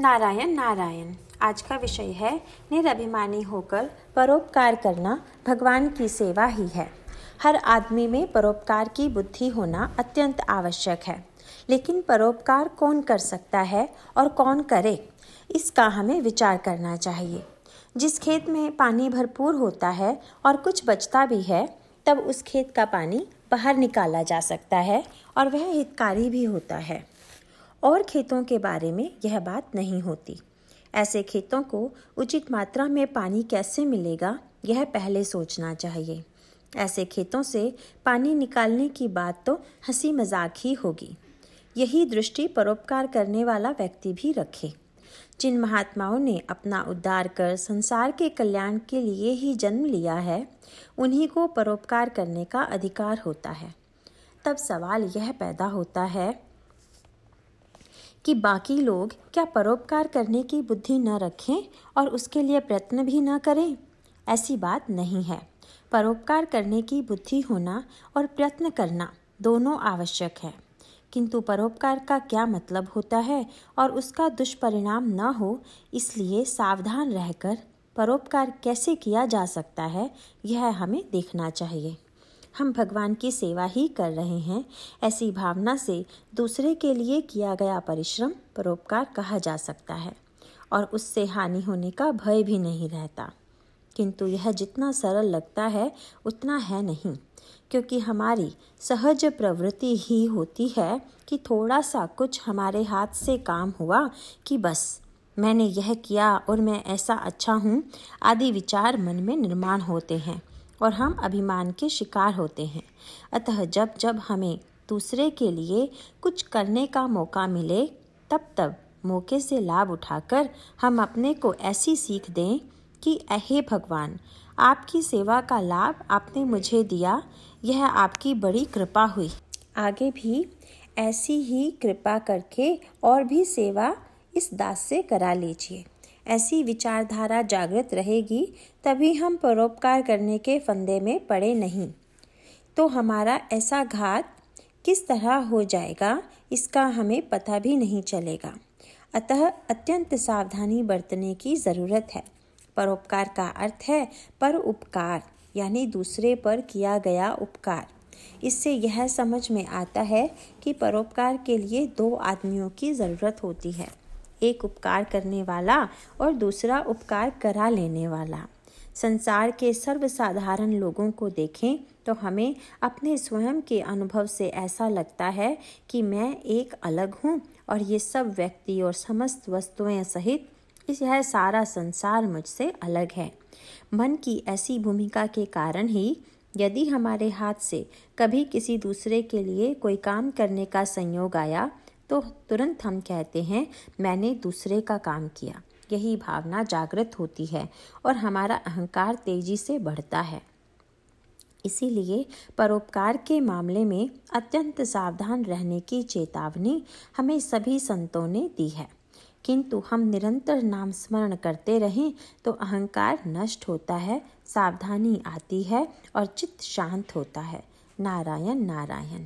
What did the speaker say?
नारायण नारायण। आज का विषय है, निरभिमानी होकर परोपकार करना भगवान की सेवा ही है। हर आदमी में परोपकार की बुद्धि होना अत्यंत आवश्यक है। लेकिन परोपकार कौन कर सकता है और कौन करे, इसका हमें विचार करना चाहिए। जिस खेत में पानी भरपूर होता है और कुछ बचता भी है, तब उस खेत का पानी बाहर निकाला जा सकता है और वह हितकारी भी होता है। और खेतों के बारे में यह बात नहीं होती। ऐसे खेतों को उचित मात्रा में पानी कैसे मिलेगा, यह पहले सोचना चाहिए। ऐसे खेतों से पानी निकालने की बात तो हँसी मज़ाक ही होगी। यही दृष्टि परोपकार करने वाला व्यक्ति भी रखे। जिन महात्माओं ने अपना उद्धार कर संसार के कल्याण के लिए ही जन्म लिया है, उन्हीं को परोपकार करने का अधिकार होता है। तब सवाल यह पैदा होता है कि बाकी लोग क्या परोपकार करने की बुद्धि न रखें और उसके लिए प्रयत्न भी न करें? ऐसी बात नहीं है। परोपकार करने की बुद्धि होना और प्रयत्न करना दोनों आवश्यक है। किंतु परोपकार का क्या मतलब होता है और उसका दुष्परिणाम न हो, इसलिए सावधान रहकर परोपकार कैसे किया जा सकता है, यह हमें देखना चाहिए। हम भगवान की सेवा ही कर रहे हैं। ऐसी भावना से दूसरे के लिए किया गया परिश्रम परोपकार कहा जा सकता है, और उससे हानि होने का भय भी नहीं रहता। किंतु यह जितना सरल लगता है, उतना है नहीं, क्योंकि हमारी सहज प्रवृत्ति ही होती है कि थोड़ा सा कुछ हमारे हाथ से काम हुआ कि बस, मैंने यह किया और मैं ऐसा अच्छा हूँ, आदि विचार मन में निर्माण होते हैं। और हम अभिमान के शिकार होते हैं। अतः जब जब हमें दूसरे के लिए कुछ करने का मौका मिले, तब तब मौके से लाभ उठाकर हम अपने को ऐसी सीख दें कि, अहे भगवान, आपकी सेवा का लाभ आपने मुझे दिया, यह आपकी बड़ी कृपा हुई। आगे भी ऐसी ही कृपा करके और भी सेवा इस दास से करा लीजिए। ऐसी विचारधारा जागृत रहेगी, तभी हम परोपकार करने के फंदे में पड़े नहीं। तो हमारा ऐसा घात किस तरह हो जाएगा, इसका हमें पता भी नहीं चलेगा। अतः अत्यंत सावधानी बरतने की ज़रूरत है। परोपकार का अर्थ है पर उपकार, यानी दूसरे पर किया गया उपकार। इससे यह समझ में आता है कि परोपकार के लिए दो आदमियों की ज़रूरत होती है। एक उपकार करने वाला और दूसरा उपकार करा लेने वाला। संसार के सर्वसाधारण लोगों को देखें तो हमें अपने स्वयं के अनुभव से ऐसा लगता है कि मैं एक अलग हूँ और ये सब व्यक्ति और समस्त वस्तुएँ सहित यह सारा संसार मुझसे अलग है। मन की ऐसी भूमिका के कारण ही यदि हमारे हाथ से कभी किसी दूसरे के लिए कोई काम करने का संयोग आया तो तुरंत हम कहते हैं, मैंने दूसरे का काम किया। यही भावना जागृत होती है और हमारा अहंकार तेज़ी से बढ़ता है। इसीलिए परोपकार के मामले में अत्यंत सावधान रहने की चेतावनी हमें सभी संतों ने दी है। किंतु हम निरंतर नाम स्मरण करते रहें तो अहंकार नष्ट होता है, सावधानी आती है और चित्त शांत होता है। नारायण नारायण।